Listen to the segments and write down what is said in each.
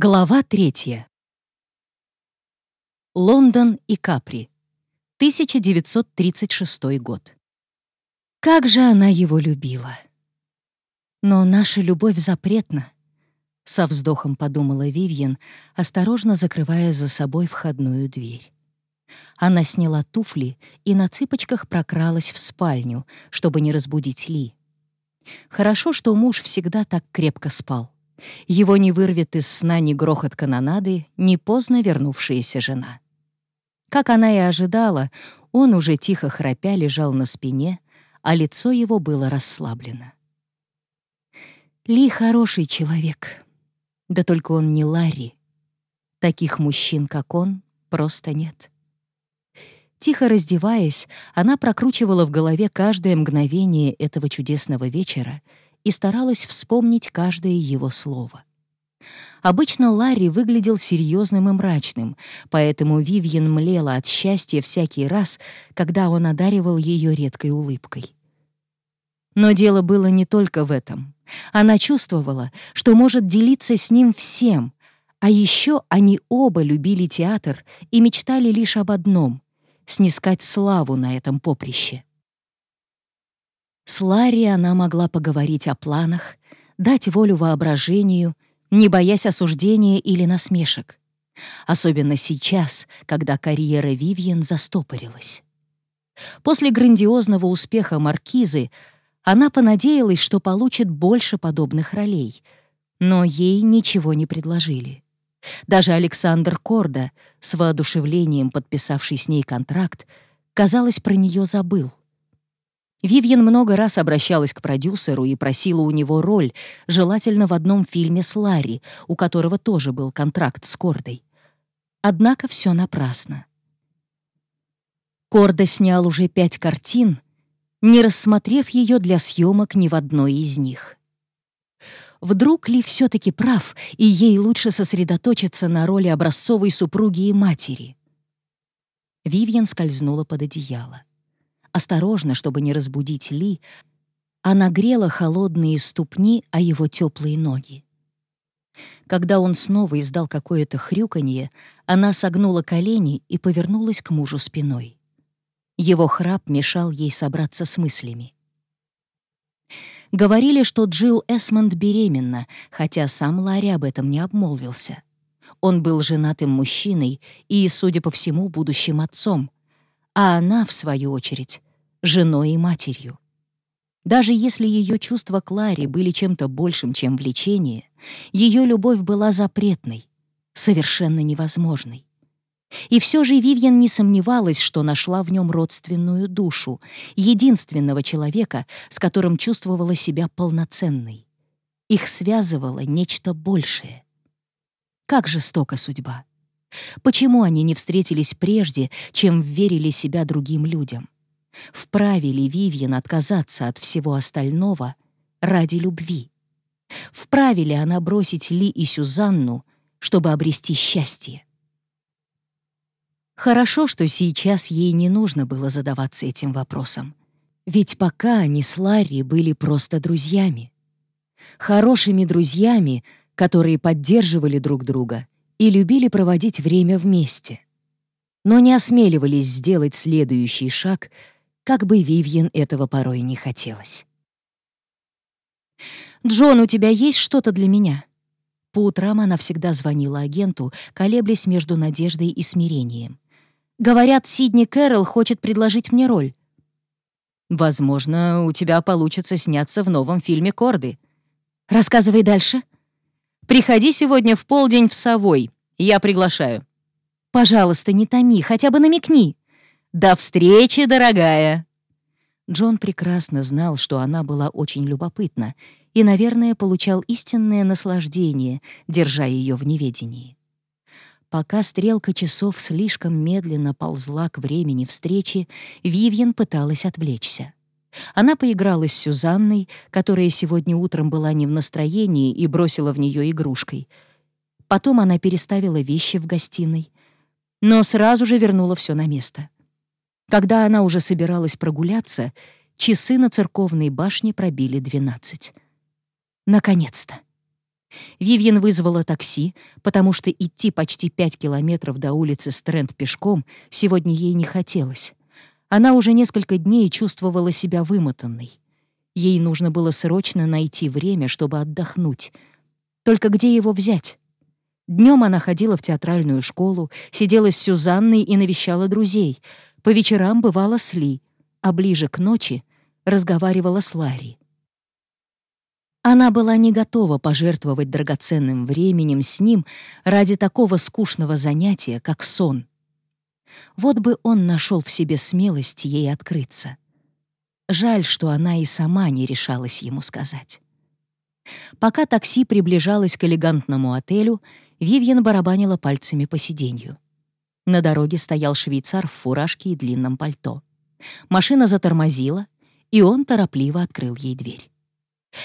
Глава третья. Лондон и Капри. 1936 год. Как же она его любила. Но наша любовь запретна, со вздохом подумала Вивьен, осторожно закрывая за собой входную дверь. Она сняла туфли и на цыпочках прокралась в спальню, чтобы не разбудить Ли. Хорошо, что муж всегда так крепко спал. Его не вырвет из сна ни грохот канонады, ни поздно вернувшаяся жена. Как она и ожидала, он уже тихо храпя лежал на спине, а лицо его было расслаблено. Ли хороший человек. Да только он не Ларри. Таких мужчин, как он, просто нет. Тихо раздеваясь, она прокручивала в голове каждое мгновение этого чудесного вечера и старалась вспомнить каждое его слово. Обычно Ларри выглядел серьезным и мрачным, поэтому Вивьен млела от счастья всякий раз, когда он одаривал ее редкой улыбкой. Но дело было не только в этом. Она чувствовала, что может делиться с ним всем, а еще они оба любили театр и мечтали лишь об одном — снискать славу на этом поприще. С Ларри она могла поговорить о планах, дать волю воображению, не боясь осуждения или насмешек. Особенно сейчас, когда карьера Вивьен застопорилась. После грандиозного успеха «Маркизы» она понадеялась, что получит больше подобных ролей, но ей ничего не предложили. Даже Александр Корда, с воодушевлением подписавший с ней контракт, казалось, про нее забыл. Вивьен много раз обращалась к продюсеру и просила у него роль, желательно в одном фильме с Ларри, у которого тоже был контракт с Кордой. Однако все напрасно. Корда снял уже пять картин, не рассмотрев ее для съемок ни в одной из них. Вдруг Ли все-таки прав, и ей лучше сосредоточиться на роли образцовой супруги и матери. Вивьен скользнула под одеяло. Осторожно, чтобы не разбудить Ли, она грела холодные ступни о его теплые ноги. Когда он снова издал какое-то хрюканье, она согнула колени и повернулась к мужу спиной. Его храп мешал ей собраться с мыслями. Говорили, что Джилл Эсмонд беременна, хотя сам Ларри об этом не обмолвился. Он был женатым мужчиной и, судя по всему, будущим отцом, а она, в свою очередь, женой и матерью. Даже если ее чувства к Ларе были чем-то большим, чем влечение, ее любовь была запретной, совершенно невозможной. И все же Вивьен не сомневалась, что нашла в нем родственную душу, единственного человека, с которым чувствовала себя полноценной. Их связывало нечто большее. Как жестока судьба! Почему они не встретились прежде, чем верили себя другим людям? Вправе ли Вивьен отказаться от всего остального ради любви? Вправе ли она бросить Ли и Сюзанну, чтобы обрести счастье? Хорошо, что сейчас ей не нужно было задаваться этим вопросом. Ведь пока они с Ларри были просто друзьями. Хорошими друзьями, которые поддерживали друг друга и любили проводить время вместе. Но не осмеливались сделать следующий шаг, как бы Вивьен этого порой не хотелось. «Джон, у тебя есть что-то для меня?» По утрам она всегда звонила агенту, колеблясь между надеждой и смирением. «Говорят, Сидни Кэрролл хочет предложить мне роль». «Возможно, у тебя получится сняться в новом фильме «Корды». Рассказывай дальше. Приходи сегодня в полдень в Совой. Я приглашаю. Пожалуйста, не томи, хотя бы намекни. До встречи, дорогая. Джон прекрасно знал, что она была очень любопытна и, наверное, получал истинное наслаждение, держа ее в неведении. Пока стрелка часов слишком медленно ползла к времени встречи, Вивьен пыталась отвлечься. Она поиграла с Сюзанной, которая сегодня утром была не в настроении и бросила в нее игрушкой. Потом она переставила вещи в гостиной, но сразу же вернула все на место. Когда она уже собиралась прогуляться, часы на церковной башне пробили двенадцать. Наконец-то. Вивьен вызвала такси, потому что идти почти пять километров до улицы Стрэнд пешком сегодня ей не хотелось. Она уже несколько дней чувствовала себя вымотанной. Ей нужно было срочно найти время, чтобы отдохнуть. Только где его взять? Днем она ходила в театральную школу, сидела с Сюзанной и навещала друзей. По вечерам бывала с Ли, а ближе к ночи разговаривала с Ларри. Она была не готова пожертвовать драгоценным временем с ним ради такого скучного занятия, как сон. Вот бы он нашел в себе смелость ей открыться. Жаль, что она и сама не решалась ему сказать. Пока такси приближалось к элегантному отелю, Вивьен барабанила пальцами по сиденью. На дороге стоял швейцар в фуражке и длинном пальто. Машина затормозила, и он торопливо открыл ей дверь.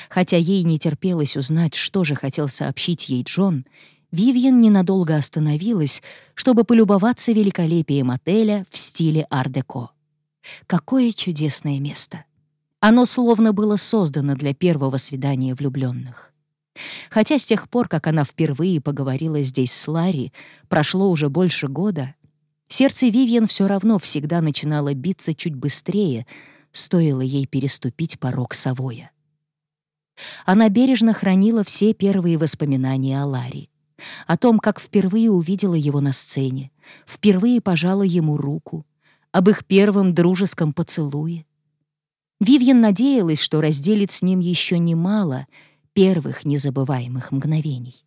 Хотя ей не терпелось узнать, что же хотел сообщить ей Джон, Вивьен ненадолго остановилась, чтобы полюбоваться великолепием отеля в стиле ар-деко. Какое чудесное место! Оно словно было создано для первого свидания влюбленных. Хотя с тех пор, как она впервые поговорила здесь с Ларри, прошло уже больше года, сердце Вивьен все равно всегда начинало биться чуть быстрее, стоило ей переступить порог Савоя. Она бережно хранила все первые воспоминания о Ларри. О том, как впервые увидела его на сцене, впервые пожала ему руку, об их первом дружеском поцелуе. Вивьен надеялась, что разделит с ним еще немало первых незабываемых мгновений.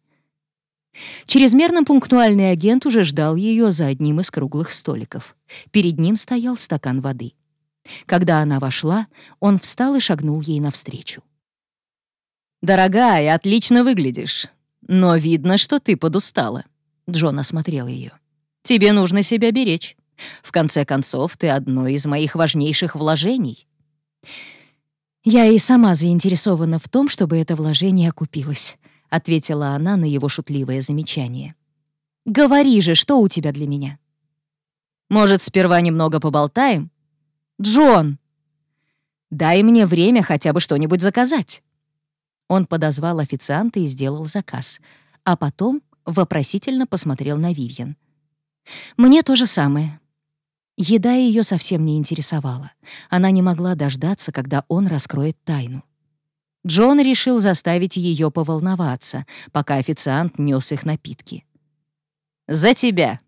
Чрезмерно пунктуальный агент уже ждал ее за одним из круглых столиков. Перед ним стоял стакан воды. Когда она вошла, он встал и шагнул ей навстречу. «Дорогая, отлично выглядишь. Но видно, что ты подустала». Джон осмотрел ее. «Тебе нужно себя беречь. В конце концов, ты одно из моих важнейших вложений». «Я и сама заинтересована в том, чтобы это вложение окупилось», — ответила она на его шутливое замечание. «Говори же, что у тебя для меня?» «Может, сперва немного поболтаем?» «Джон!» «Дай мне время хотя бы что-нибудь заказать». Он подозвал официанта и сделал заказ, а потом вопросительно посмотрел на Вивьен. «Мне то же самое». Еда ее совсем не интересовала. Она не могла дождаться, когда он раскроет тайну. Джон решил заставить ее поволноваться, пока официант нес их напитки. «За тебя!»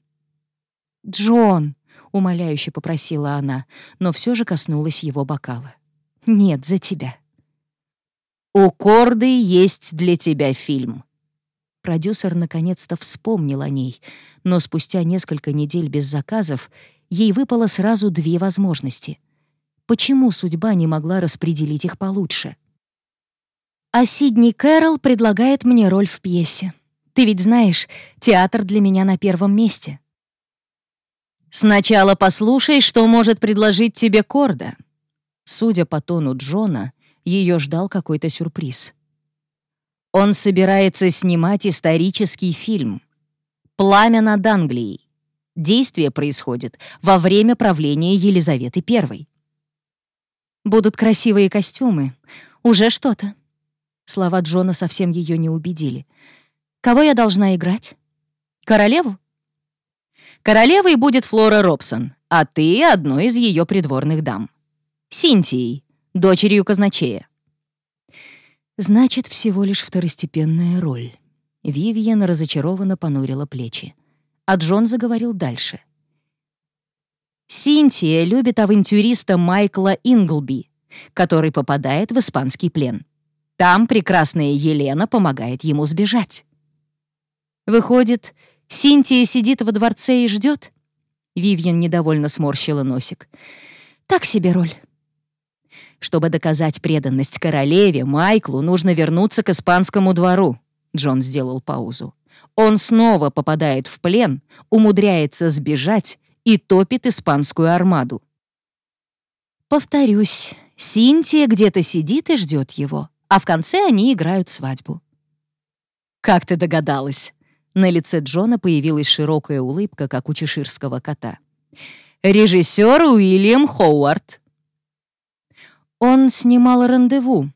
«Джон!» — умоляюще попросила она, но все же коснулась его бокала. «Нет, за тебя!» «У Корды есть для тебя фильм». Продюсер наконец-то вспомнил о ней, но спустя несколько недель без заказов ей выпало сразу две возможности. Почему судьба не могла распределить их получше? А Сидни Кэрролл предлагает мне роль в пьесе. Ты ведь знаешь, театр для меня на первом месте. Сначала послушай, что может предложить тебе Корда. Судя по тону Джона, ее ждал какой-то сюрприз. Он собирается снимать исторический фильм «Пламя над Англией». Действие происходит во время правления Елизаветы I. Будут красивые костюмы. Уже что-то. Слова Джона совсем ее не убедили. Кого я должна играть? Королеву? Королевой будет Флора Робсон, а ты — одной из ее придворных дам. Синтией, дочерью казначея. Значит, всего лишь второстепенная роль. Вивьен разочарованно понурила плечи. А Джон заговорил дальше. Синтия любит авантюриста Майкла Инглби, который попадает в испанский плен. Там прекрасная Елена помогает ему сбежать. Выходит, Синтия сидит во дворце и ждет? Вивьен недовольно сморщила носик. Так себе роль. Чтобы доказать преданность королеве, Майклу нужно вернуться к испанскому двору. Джон сделал паузу. Он снова попадает в плен, умудряется сбежать и топит испанскую армаду. Повторюсь, Синтия где-то сидит и ждет его, а в конце они играют свадьбу. «Как ты догадалась?» На лице Джона появилась широкая улыбка, как у чеширского кота. «Режиссер Уильям Хоуард». Он снимал рандеву.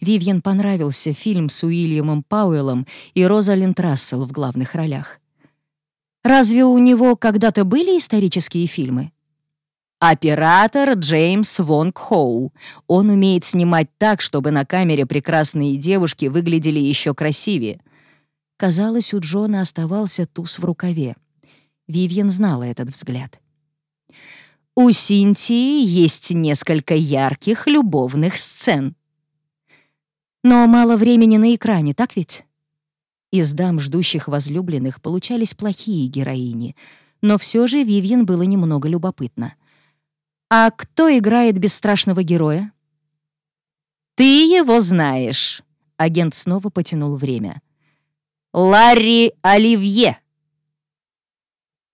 Вивьен понравился фильм с Уильямом Пауэллом и Розалинд Рассел в главных ролях. Разве у него когда-то были исторические фильмы? Оператор Джеймс Вонг Хоу. Он умеет снимать так, чтобы на камере прекрасные девушки выглядели еще красивее. Казалось, у Джона оставался туз в рукаве. Вивьен знала этот взгляд. У Синтии есть несколько ярких любовных сцен. Но мало времени на экране, так ведь? Из дам, ждущих возлюбленных, получались плохие героини, но все же Вивьен было немного любопытно. «А кто играет бесстрашного героя?» «Ты его знаешь», — агент снова потянул время. «Ларри Оливье».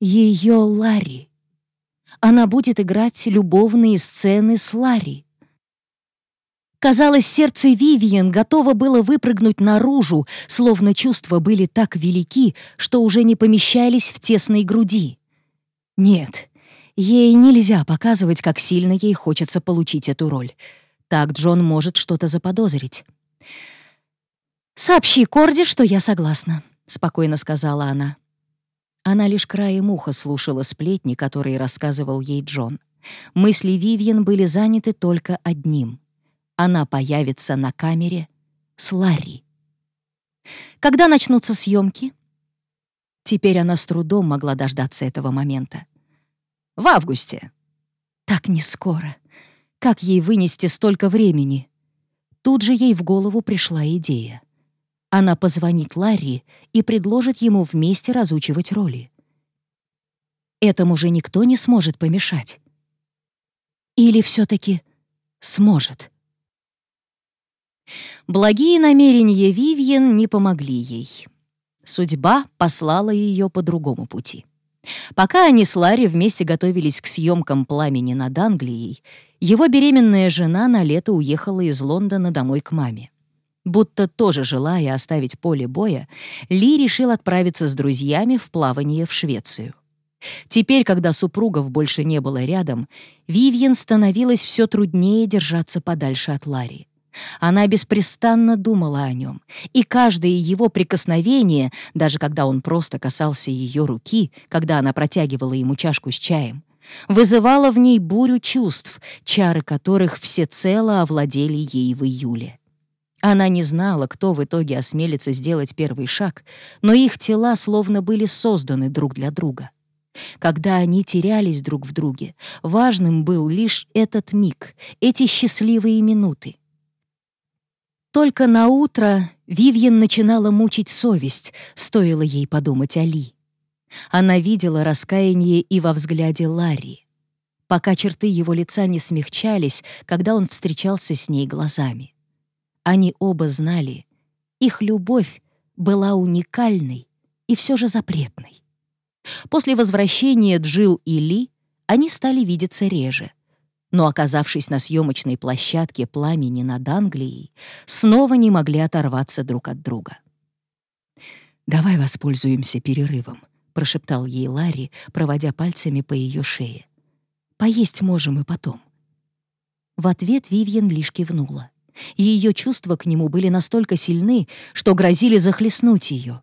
Ее Ларри. Она будет играть любовные сцены с Ларри. Казалось, сердце Вивиан готово было выпрыгнуть наружу, словно чувства были так велики, что уже не помещались в тесной груди. Нет, ей нельзя показывать, как сильно ей хочется получить эту роль. Так Джон может что-то заподозрить. «Сообщи Корди, что я согласна», — спокойно сказала она. Она лишь краем уха слушала сплетни, которые рассказывал ей Джон. Мысли Вивьен были заняты только одним — она появится на камере с Ларри. Когда начнутся съемки? Теперь она с трудом могла дождаться этого момента. В августе. Так не скоро. Как ей вынести столько времени? Тут же ей в голову пришла идея. Она позвонит Ларри и предложит ему вместе разучивать роли. Этому же никто не сможет помешать. Или все таки сможет? Благие намерения Вивьен не помогли ей. Судьба послала ее по другому пути. Пока они с Ларри вместе готовились к съемкам «Пламени над Англией», его беременная жена на лето уехала из Лондона домой к маме. Будто тоже желая оставить поле боя, Ли решил отправиться с друзьями в плавание в Швецию. Теперь, когда супругов больше не было рядом, Вивьен становилось все труднее держаться подальше от Ларри. Она беспрестанно думала о нем, и каждое его прикосновение, даже когда он просто касался ее руки, когда она протягивала ему чашку с чаем, вызывало в ней бурю чувств, чары которых всецело овладели ей в июле. Она не знала, кто в итоге осмелится сделать первый шаг, но их тела словно были созданы друг для друга. Когда они терялись друг в друге, важным был лишь этот миг, эти счастливые минуты. Только на утро Вивьен начинала мучить совесть, стоило ей подумать о Ли. Она видела раскаяние и во взгляде Ларри, пока черты его лица не смягчались, когда он встречался с ней глазами. Они оба знали, их любовь была уникальной и все же запретной. После возвращения Джил и Ли они стали видеться реже, но, оказавшись на съемочной площадке пламени над Англией, снова не могли оторваться друг от друга. «Давай воспользуемся перерывом», — прошептал ей Ларри, проводя пальцами по ее шее. «Поесть можем и потом». В ответ Вивьен лишь кивнула. Ее чувства к нему были настолько сильны, что грозили захлестнуть ее.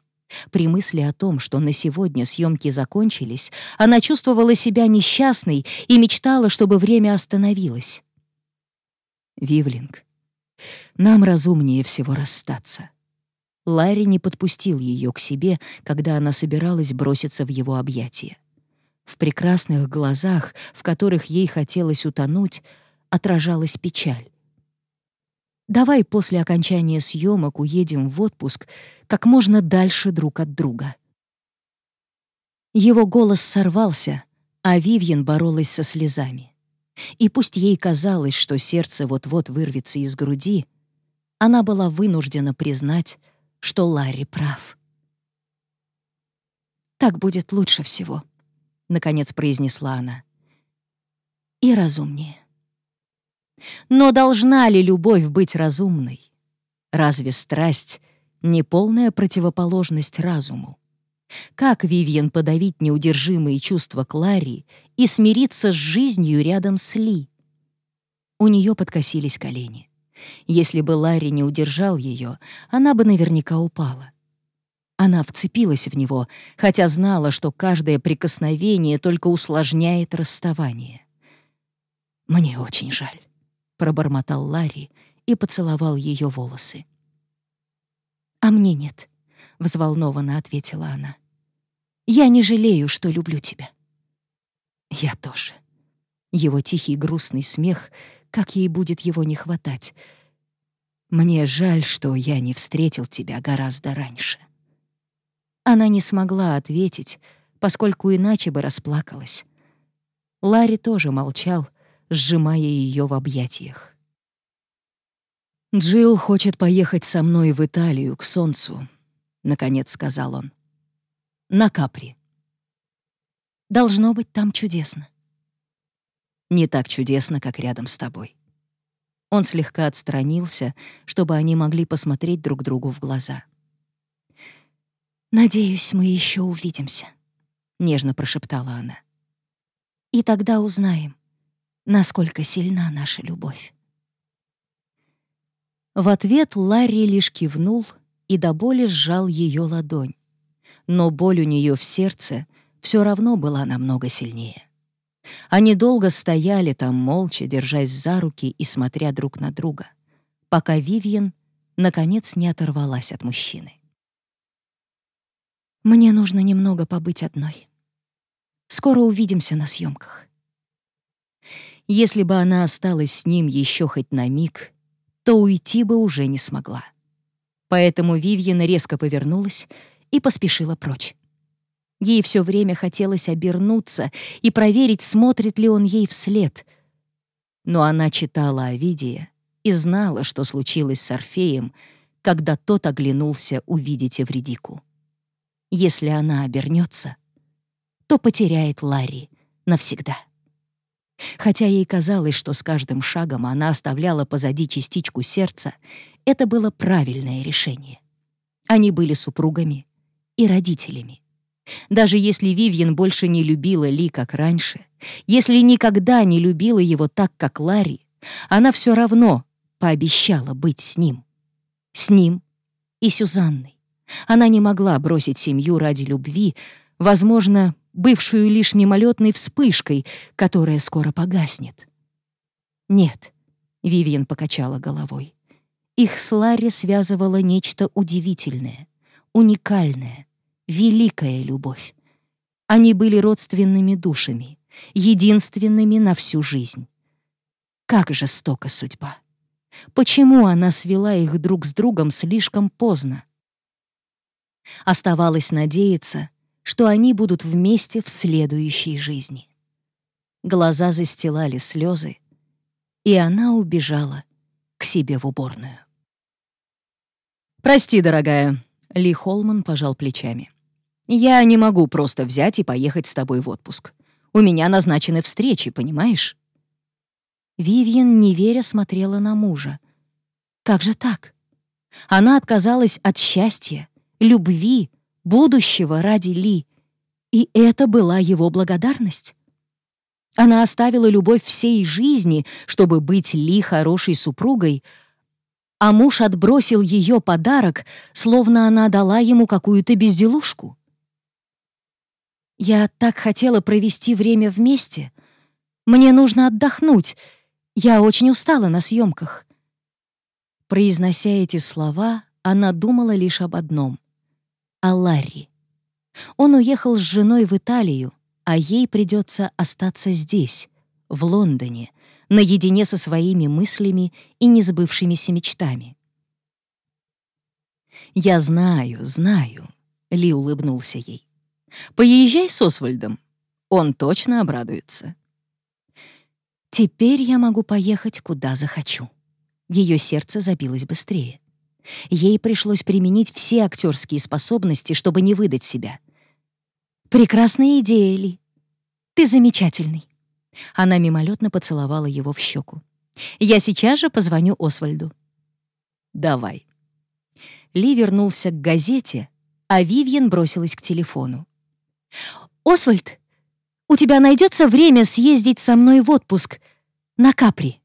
При мысли о том, что на сегодня съемки закончились, она чувствовала себя несчастной и мечтала, чтобы время остановилось. «Вивлинг, нам разумнее всего расстаться». Ларри не подпустил ее к себе, когда она собиралась броситься в его объятия. В прекрасных глазах, в которых ей хотелось утонуть, отражалась печаль. Давай после окончания съемок уедем в отпуск как можно дальше друг от друга. Его голос сорвался, а Вивьен боролась со слезами. И пусть ей казалось, что сердце вот-вот вырвется из груди, она была вынуждена признать, что Ларри прав. «Так будет лучше всего», — наконец произнесла она. «И разумнее». Но должна ли любовь быть разумной? Разве страсть — не полная противоположность разуму? Как Вивьен подавить неудержимые чувства Клари и смириться с жизнью рядом с Ли? У нее подкосились колени. Если бы Ларри не удержал ее, она бы наверняка упала. Она вцепилась в него, хотя знала, что каждое прикосновение только усложняет расставание. «Мне очень жаль», — пробормотал Ларри и поцеловал ее волосы. «А мне нет», — взволнованно ответила она. «Я не жалею, что люблю тебя». «Я тоже». Его тихий грустный смех, как ей будет его не хватать. «Мне жаль, что я не встретил тебя гораздо раньше». Она не смогла ответить, поскольку иначе бы расплакалась. Ларри тоже молчал, сжимая ее в объятиях. «Джилл хочет поехать со мной в Италию, к солнцу», — наконец сказал он. «На Капри». «Должно быть там чудесно». «Не так чудесно, как рядом с тобой». Он слегка отстранился, чтобы они могли посмотреть друг другу в глаза. «Надеюсь, мы еще увидимся», — нежно прошептала она. «И тогда узнаем, насколько сильна наша любовь». В ответ Ларри лишь кивнул и до боли сжал ее ладонь. Но боль у нее в сердце все равно была намного сильнее. Они долго стояли там, молча, держась за руки и смотря друг на друга, пока Вивьен, наконец, не оторвалась от мужчины. Мне нужно немного побыть одной. Скоро увидимся на съемках. Если бы она осталась с ним еще хоть на миг, то уйти бы уже не смогла. Поэтому Вивьена резко повернулась и поспешила прочь. Ей все время хотелось обернуться и проверить, смотрит ли он ей вслед. Но она читала Овидия и знала, что случилось с Орфеем, когда тот оглянулся увидеть Эвредику. Если она обернется, то потеряет Ларри навсегда. Хотя ей казалось, что с каждым шагом она оставляла позади частичку сердца, это было правильное решение. Они были супругами и родителями. Даже если Вивьен больше не любила Ли, как раньше, если никогда не любила его так, как Ларри, она все равно пообещала быть с ним. С ним и Сюзанной. Она не могла бросить семью ради любви, возможно, бывшую лишь мимолетной вспышкой, которая скоро погаснет. «Нет», — Вивиан покачала головой. Их с Ларри связывало нечто удивительное, уникальное, великая любовь. Они были родственными душами, единственными на всю жизнь. Как жестока судьба! Почему она свела их друг с другом слишком поздно? Оставалось надеяться, что они будут вместе в следующей жизни. Глаза застилали слезы, и она убежала к себе в уборную. «Прости, дорогая», — Ли Холман пожал плечами. «Я не могу просто взять и поехать с тобой в отпуск. У меня назначены встречи, понимаешь?» Вивьен, не веря, смотрела на мужа. «Как же так?» Она отказалась от счастья, любви, будущего ради Ли. И это была его благодарность. Она оставила любовь всей жизни, чтобы быть Ли хорошей супругой, а муж отбросил ее подарок, словно она дала ему какую-то безделушку. «Я так хотела провести время вместе. Мне нужно отдохнуть. Я очень устала на съемках». Произнося эти слова, она думала лишь об одном о Ларри. Он уехал с женой в Италию, а ей придется остаться здесь, в Лондоне, наедине со своими мыслями и несбывшимися мечтами. «Я знаю, знаю», — Ли улыбнулся ей. «Поезжай с Освальдом, он точно обрадуется». «Теперь я могу поехать, куда захочу». Ее сердце забилось быстрее. Ей пришлось применить все актерские способности, чтобы не выдать себя. «Прекрасная идея, Ли. Ты замечательный». Она мимолетно поцеловала его в щеку. «Я сейчас же позвоню Освальду». «Давай». Ли вернулся к газете, а Вивьен бросилась к телефону. «Освальд, у тебя найдется время съездить со мной в отпуск на Капри?»